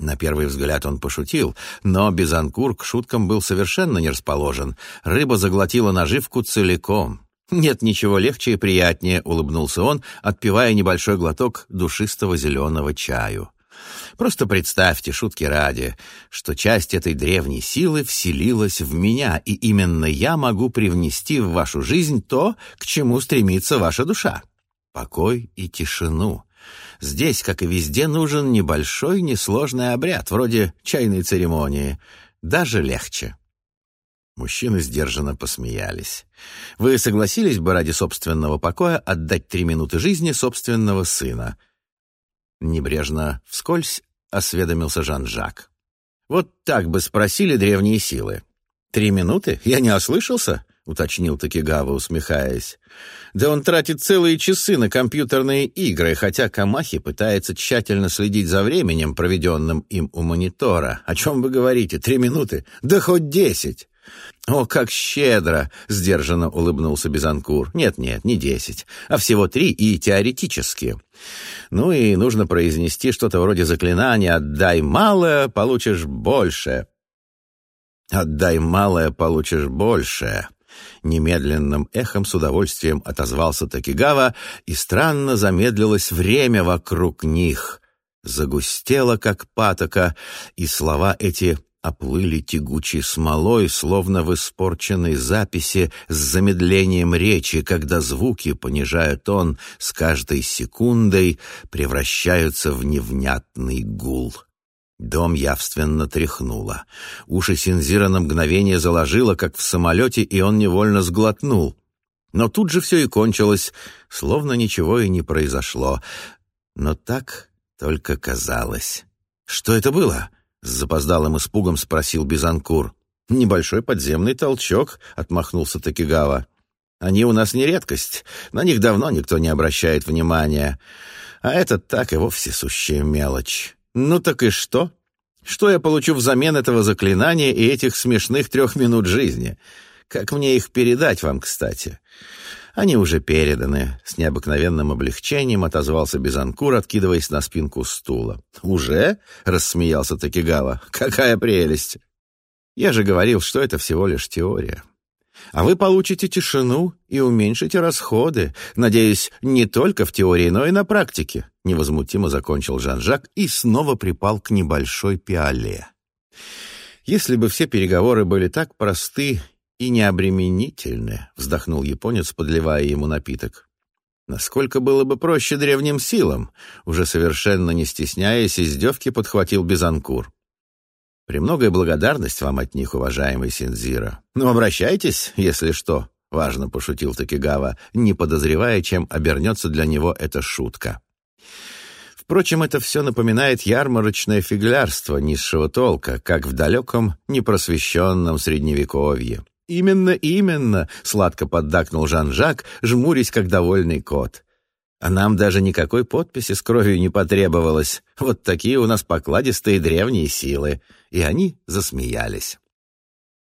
A: На первый взгляд он пошутил, но Бизанкур к шуткам был совершенно не расположен. Рыба заглотила наживку целиком. «Нет ничего легче и приятнее», — улыбнулся он, отпивая небольшой глоток душистого зеленого чаю. «Просто представьте, шутки ради, что часть этой древней силы вселилась в меня, и именно я могу привнести в вашу жизнь то, к чему стремится ваша душа. Покой и тишину. Здесь, как и везде, нужен небольшой, несложный обряд, вроде чайной церемонии. Даже легче». Мужчины сдержанно посмеялись. «Вы согласились бы ради собственного покоя отдать три минуты жизни собственного сына?» Небрежно, вскользь, осведомился Жан-Жак. «Вот так бы спросили древние силы. Три минуты? Я не ослышался?» — уточнил Такигава, усмехаясь. «Да он тратит целые часы на компьютерные игры, хотя Камахи пытается тщательно следить за временем, проведенным им у монитора. О чем вы говорите? Три минуты? Да хоть десять!» «О, как щедро!» — сдержанно улыбнулся Бизанкур. «Нет-нет, не десять, а всего три и теоретически. Ну и нужно произнести что-то вроде заклинания «Отдай малое, получишь больше». «Отдай малое, получишь больше». Немедленным эхом с удовольствием отозвался Такигава, и странно замедлилось время вокруг них. Загустело, как патока, и слова эти оплыли тягучей смолой, словно в испорченной записи с замедлением речи, когда звуки, понижая тон, с каждой секундой превращаются в невнятный гул. Дом явственно тряхнуло. Уши Синзира на мгновение заложило, как в самолете, и он невольно сглотнул. Но тут же все и кончилось, словно ничего и не произошло. Но так только казалось. Что это было? С запоздалым испугом спросил Бизанкур. «Небольшой подземный толчок», — отмахнулся Такигава. «Они у нас не редкость, на них давно никто не обращает внимания. А это так и вовсе сущая мелочь. Ну так и что? Что я получу взамен этого заклинания и этих смешных трех минут жизни? Как мне их передать вам, кстати?» «Они уже переданы», — с необыкновенным облегчением отозвался Бизанкур, откидываясь на спинку стула. «Уже?» — рассмеялся Такигава. «Какая прелесть!» «Я же говорил, что это всего лишь теория. А вы получите тишину и уменьшите расходы, надеюсь, не только в теории, но и на практике», — невозмутимо закончил Жан-Жак и снова припал к небольшой пиале. Если бы все переговоры были так просты и необременительны», — вздохнул японец, подливая ему напиток. «Насколько было бы проще древним силам?» Уже совершенно не стесняясь, издевки подхватил Бизанкур. «Премногая благодарность вам от них, уважаемый Синзира. Ну, обращайтесь, если что», — важно пошутил Такигава, не подозревая, чем обернется для него эта шутка. Впрочем, это все напоминает ярмарочное фиглярство низшего толка, как в далеком непросвещенном Средневековье. «Именно, именно!» — сладко поддакнул Жан-Жак, жмурясь, как довольный кот. А нам даже никакой подписи с кровью не потребовалось. Вот такие у нас покладистые древние силы. И они засмеялись.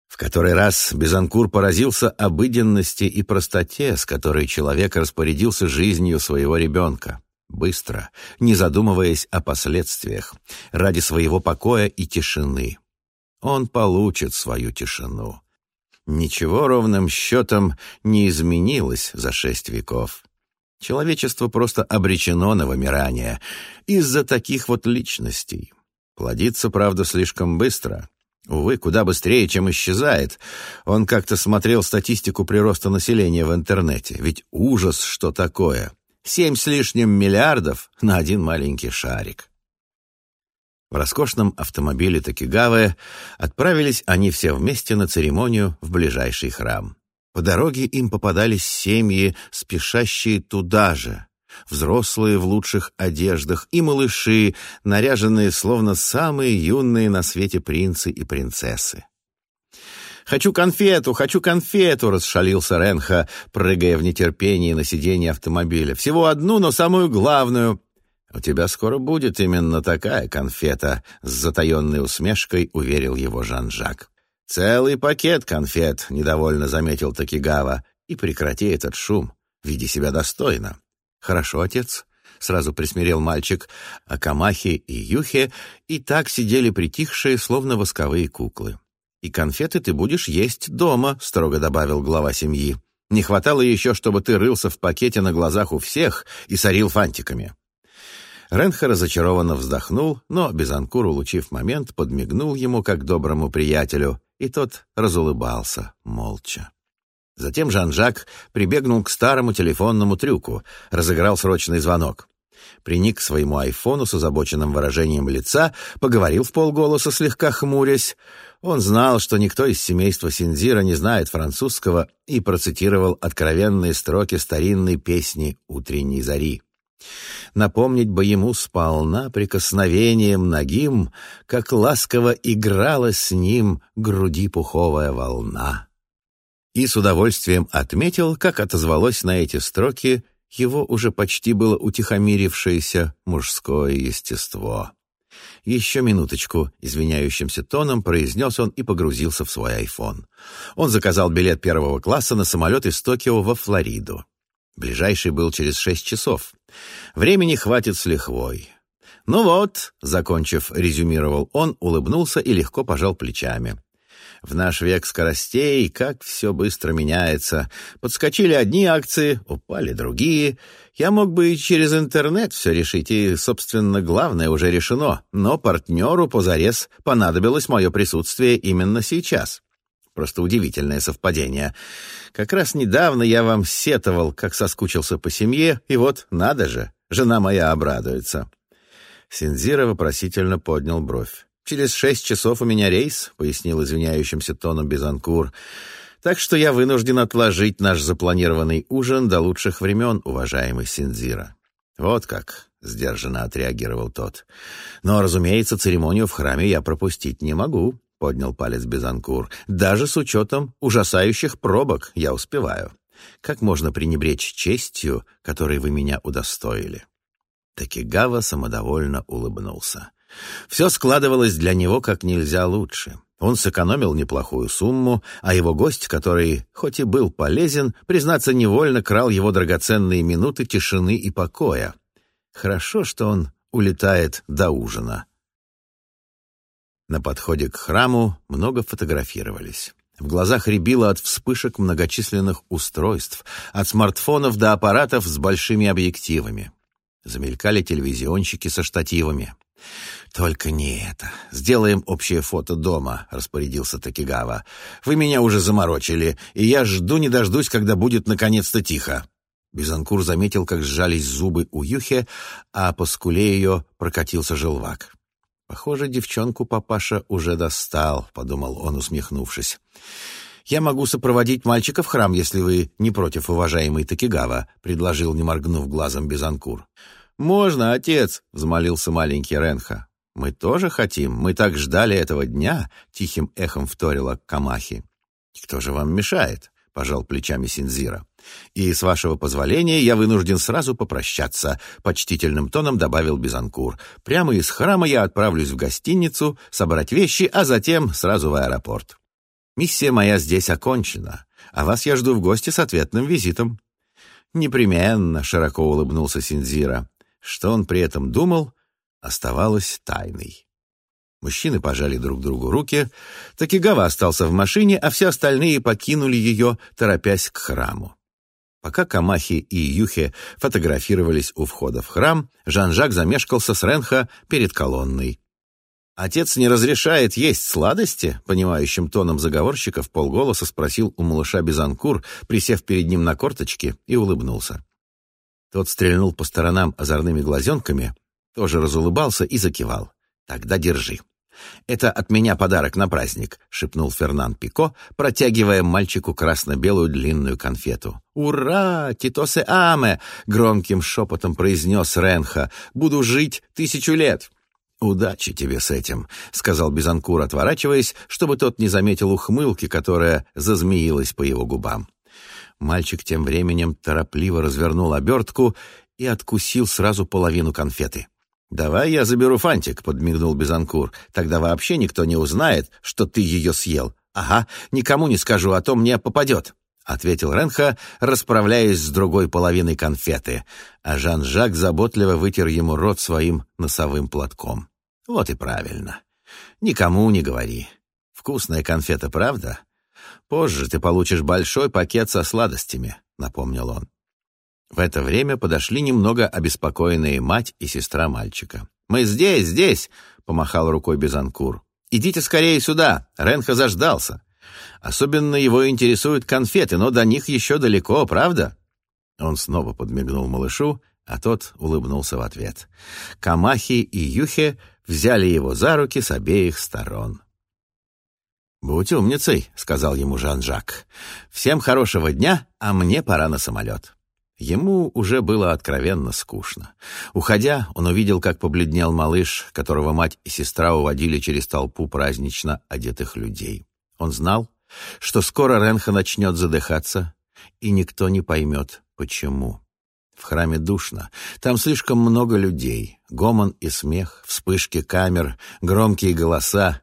A: В который раз Безанкур поразился обыденности и простоте, с которой человек распорядился жизнью своего ребенка. Быстро, не задумываясь о последствиях, ради своего покоя и тишины. Он получит свою тишину. Ничего ровным счетом не изменилось за шесть веков. Человечество просто обречено на вымирание из-за таких вот личностей. Плодится, правда, слишком быстро. Увы, куда быстрее, чем исчезает. Он как-то смотрел статистику прироста населения в интернете. Ведь ужас, что такое. Семь с лишним миллиардов на один маленький шарик. В роскошном автомобиле Токигавы отправились они все вместе на церемонию в ближайший храм. По дороге им попадались семьи, спешащие туда же, взрослые в лучших одеждах и малыши, наряженные словно самые юные на свете принцы и принцессы. «Хочу конфету! Хочу конфету!» — расшалился Ренха, прыгая в нетерпении на сиденье автомобиля. «Всего одну, но самую главную!» «У тебя скоро будет именно такая конфета», — с затаенной усмешкой уверил его Жан-Жак. «Целый пакет конфет», — недовольно заметил Такигава. «И прекрати этот шум. Веди себя достойно». «Хорошо, отец», — сразу присмирел мальчик, а Камахи и Юхе и так сидели притихшие, словно восковые куклы. «И конфеты ты будешь есть дома», — строго добавил глава семьи. «Не хватало еще, чтобы ты рылся в пакете на глазах у всех и сорил фантиками». Ренха разочарованно вздохнул, но Безанкур, улучив момент, подмигнул ему как доброму приятелю, и тот разулыбался молча. Затем Жан-Жак прибегнул к старому телефонному трюку, разыграл срочный звонок. Приник к своему айфону с озабоченным выражением лица, поговорил в полголоса, слегка хмурясь. Он знал, что никто из семейства Синзира не знает французского, и процитировал откровенные строки старинной песни «Утренней зари». Напомнить бы ему сполна прикосновением ногим, как ласково играла с ним груди пуховая волна и с удовольствием отметил, как отозвалось на эти строки его уже почти было утихомирившееся мужское естество. «Еще минуточку», — извиняющимся тоном произнес он и погрузился в свой айфон. Он заказал билет первого класса на самолет из Токио во Флориду. Ближайший был через шесть часов. Времени хватит с лихвой. «Ну вот», — закончив, резюмировал он, улыбнулся и легко пожал плечами. В наш век скоростей, как все быстро меняется. Подскочили одни акции, упали другие. Я мог бы и через интернет все решить, и, собственно, главное уже решено. Но партнеру позарез понадобилось мое присутствие именно сейчас. Просто удивительное совпадение. Как раз недавно я вам сетовал, как соскучился по семье, и вот, надо же, жена моя обрадуется». Синзира вопросительно поднял бровь. «Через шесть часов у меня рейс», — пояснил извиняющимся тоном Безанкур. «Так что я вынужден отложить наш запланированный ужин до лучших времен, уважаемый Синзира». «Вот как», — сдержанно отреагировал тот. «Но, разумеется, церемонию в храме я пропустить не могу», — поднял палец Безанкур. «Даже с учетом ужасающих пробок я успеваю. Как можно пренебречь честью, которой вы меня удостоили?» Такигава самодовольно улыбнулся. Все складывалось для него как нельзя лучше. Он сэкономил неплохую сумму, а его гость, который, хоть и был полезен, признаться, невольно крал его драгоценные минуты тишины и покоя. Хорошо, что он улетает до ужина. На подходе к храму много фотографировались. В глазах рябило от вспышек многочисленных устройств, от смартфонов до аппаратов с большими объективами. Замелькали телевизионщики со штативами. «Только не это. Сделаем общее фото дома», — распорядился Такигава. «Вы меня уже заморочили, и я жду не дождусь, когда будет наконец-то тихо». Бизанкур заметил, как сжались зубы у Юхи, а по скуле ее прокатился желвак. «Похоже, девчонку папаша уже достал», — подумал он, усмехнувшись. «Я могу сопроводить мальчика в храм, если вы не против, уважаемый Такигава», — предложил, не моргнув глазом Бизанкур. «Можно, отец!» — взмолился маленький Ренха. «Мы тоже хотим. Мы так ждали этого дня!» — тихим эхом вторила Камахи. «Кто же вам мешает?» — пожал плечами Синзира. «И, с вашего позволения, я вынужден сразу попрощаться», — почтительным тоном добавил Бизанкур. «Прямо из храма я отправлюсь в гостиницу, собрать вещи, а затем сразу в аэропорт. Миссия моя здесь окончена, а вас я жду в гости с ответным визитом». «Непременно», — широко улыбнулся Синзира. Что он при этом думал, оставалось тайной. Мужчины пожали друг другу руки. Такигава остался в машине, а все остальные покинули ее, торопясь к храму. Пока Камахи и Юхе фотографировались у входа в храм, Жан-Жак замешкался с Ренха перед колонной. «Отец не разрешает есть сладости?» — понимающим тоном заговорщика в полголоса спросил у малыша Безанкур, присев перед ним на корточки, и улыбнулся. Тот стрельнул по сторонам озорными глазенками, тоже разулыбался и закивал. «Тогда держи». «Это от меня подарок на праздник», — шепнул Фернан Пико, протягивая мальчику красно-белую длинную конфету. «Ура! Титосе аме!» — громким шепотом произнес Ренха. «Буду жить тысячу лет!» «Удачи тебе с этим», — сказал Бизанкур, отворачиваясь, чтобы тот не заметил ухмылки, которая зазмеилась по его губам. Мальчик тем временем торопливо развернул обертку и откусил сразу половину конфеты. «Давай я заберу фантик», — подмигнул Безанкур. «Тогда вообще никто не узнает, что ты ее съел». «Ага, никому не скажу, а то мне попадет», — ответил Ренха, расправляясь с другой половиной конфеты, а Жан-Жак заботливо вытер ему рот своим носовым платком. «Вот и правильно. Никому не говори. Вкусная конфета, правда? Позже ты получишь большой пакет со сладостями», — напомнил он. В это время подошли немного обеспокоенные мать и сестра мальчика. «Мы здесь, здесь!» — помахал рукой Безанкур. «Идите скорее сюда! Ренха заждался. Особенно его интересуют конфеты, но до них еще далеко, правда?» Он снова подмигнул малышу, а тот улыбнулся в ответ. Камахи и Юхе взяли его за руки с обеих сторон. «Будь умницей», — сказал ему Жан-Жак. «Всем хорошего дня, а мне пора на самолет». Ему уже было откровенно скучно. Уходя, он увидел, как побледнел малыш, которого мать и сестра уводили через толпу празднично одетых людей. Он знал, что скоро Ренха начнет задыхаться, и никто не поймет, почему. В храме душно, там слишком много людей, гомон и смех, вспышки камер, громкие голоса.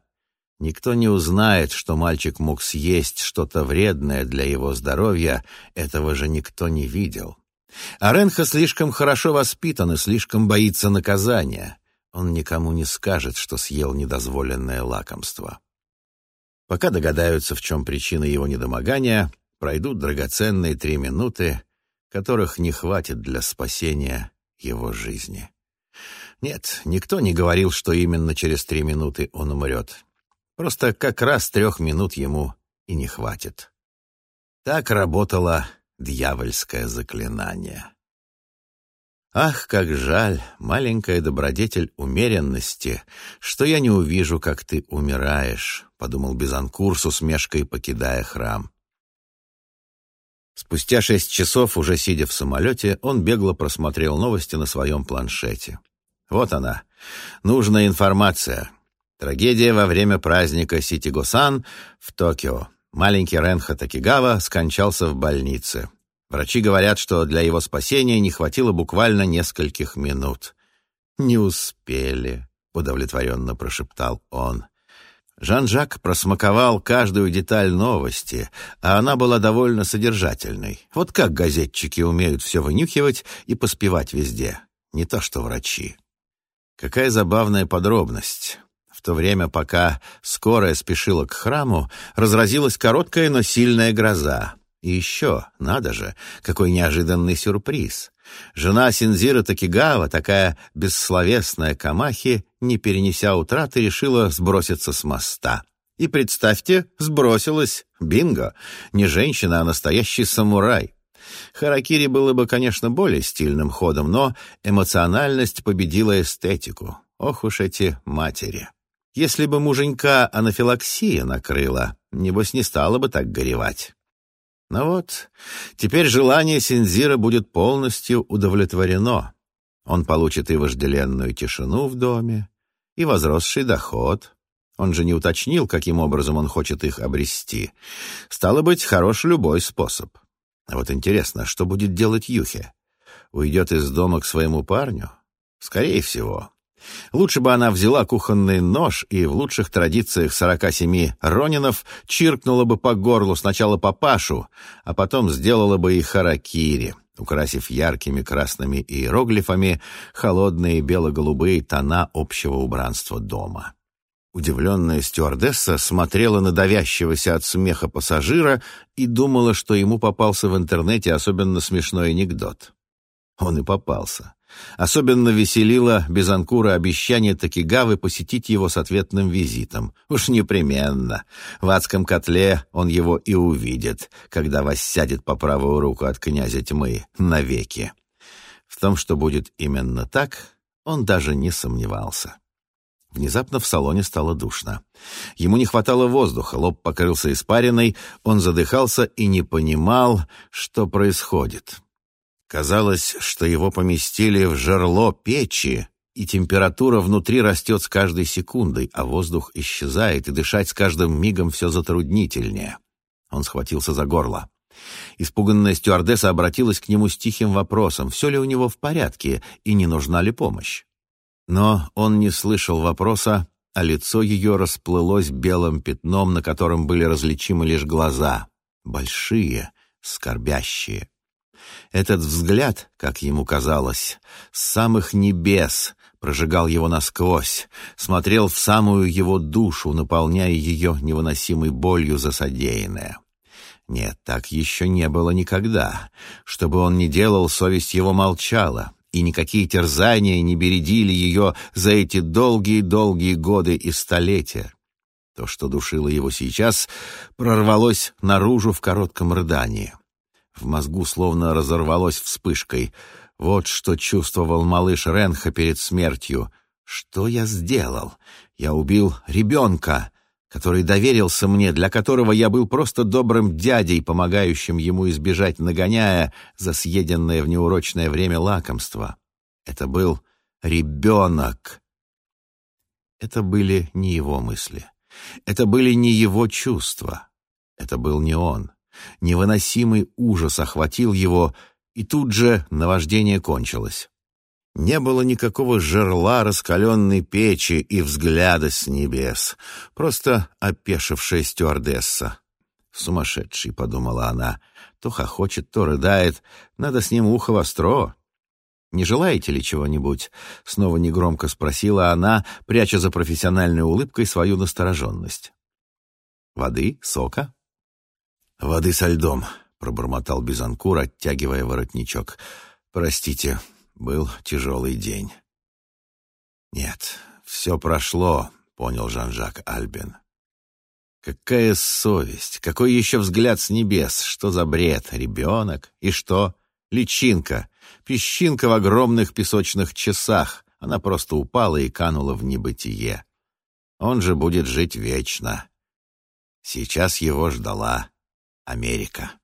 A: Никто не узнает, что мальчик мог съесть что-то вредное для его здоровья, этого же никто не видел. Аренха слишком хорошо воспитан и слишком боится наказания. Он никому не скажет, что съел недозволенное лакомство. Пока догадаются, в чем причина его недомогания, пройдут драгоценные три минуты, которых не хватит для спасения его жизни. Нет, никто не говорил, что именно через три минуты он умрет. Просто как раз трех минут ему и не хватит. Так работала дьявольское заклинание. Ах, как жаль, маленькая добродетель умеренности, что я не увижу, как ты умираешь, подумал Безанкур с усмешкой, покидая храм. Спустя шесть часов, уже сидя в самолете, он бегло просмотрел новости на своем планшете. Вот она, нужная информация. Трагедия во время праздника Ситигосан в Токио. Маленький Ренхо Такигава скончался в больнице. Врачи говорят, что для его спасения не хватило буквально нескольких минут. «Не успели», — удовлетворенно прошептал он. Жан-Жак просмаковал каждую деталь новости, а она была довольно содержательной. Вот как газетчики умеют все вынюхивать и поспевать везде. Не то что врачи. Какая забавная подробность. В то время, пока скорая спешила к храму, разразилась короткая, но сильная гроза. И еще, надо же, какой неожиданный сюрприз. Жена Синзира Такигава, такая бессловесная Камахи, не перенеся утраты, решила сброситься с моста. И, представьте, сбросилась. Бинго! Не женщина, а настоящий самурай. Харакири было бы, конечно, более стильным ходом, но эмоциональность победила эстетику. Ох уж эти матери! Если бы муженька анафилаксия накрыла, небось не стала бы так горевать. Но вот, теперь желание Синзира будет полностью удовлетворено. Он получит и вожделенную тишину в доме, и возросший доход. Он же не уточнил, каким образом он хочет их обрести. Стало быть, хорош любой способ. А вот интересно, что будет делать Юхе? Уйдет из дома к своему парню? Скорее всего. Лучше бы она взяла кухонный нож и в лучших традициях сорока семи ронинов чиркнула бы по горлу сначала папашу, а потом сделала бы и харакири, украсив яркими красными иероглифами холодные бело-голубые тона общего убранства дома. Удивленная стюардесса смотрела на давящегося от смеха пассажира и думала, что ему попался в интернете особенно смешной анекдот. Он и попался. Особенно веселило Безанкура обещание Такигавы посетить его с ответным визитом. Уж непременно. В адском котле он его и увидит, когда воссядет по правую руку от князя тьмы навеки. В том, что будет именно так, он даже не сомневался. Внезапно в салоне стало душно. Ему не хватало воздуха, лоб покрылся испариной, он задыхался и не понимал, что происходит. Казалось, что его поместили в жерло печи, и температура внутри растет с каждой секундой, а воздух исчезает, и дышать с каждым мигом все затруднительнее. Он схватился за горло. Испуганная стюардесса обратилась к нему с тихим вопросом, все ли у него в порядке и не нужна ли помощь. Но он не слышал вопроса, а лицо ее расплылось белым пятном, на котором были различимы лишь глаза, большие, скорбящие. Этот взгляд, как ему казалось, с самых небес прожигал его насквозь, смотрел в самую его душу, наполняя ее невыносимой болью за содеянное. Нет, так еще не было никогда. Что бы он ни делал, совесть его молчала, и никакие терзания не бередили ее за эти долгие-долгие годы и столетия. То, что душило его сейчас, прорвалось наружу в коротком рыдании. В мозгу словно разорвалось вспышкой. Вот что чувствовал малыш Ренха перед смертью. «Что я сделал? Я убил ребенка, который доверился мне, для которого я был просто добрым дядей, помогающим ему избежать нагоняя за съеденное в неурочное время лакомство. Это был ребенок». Это были не его мысли. Это были не его чувства. Это был не он. Невыносимый ужас охватил его, и тут же наваждение кончилось. Не было никакого жерла раскаленной печи и взгляда с небес. Просто опешившая стюардесса. «Сумасшедший», — подумала она, — то хохочет, то рыдает. Надо с ним ухо востро. «Не желаете ли чего-нибудь?» — снова негромко спросила она, пряча за профессиональной улыбкой свою настороженность. «Воды? Сока?» «Воды со льдом», — пробормотал Бизанкур, оттягивая воротничок. «Простите, был тяжелый день». «Нет, все прошло», — понял Жан-Жак Альбин. «Какая совесть! Какой еще взгляд с небес! Что за бред? Ребенок? И что? Личинка! Песчинка в огромных песочных часах! Она просто упала и канула в небытие. Он же будет жить вечно. Сейчас его ждала Америка.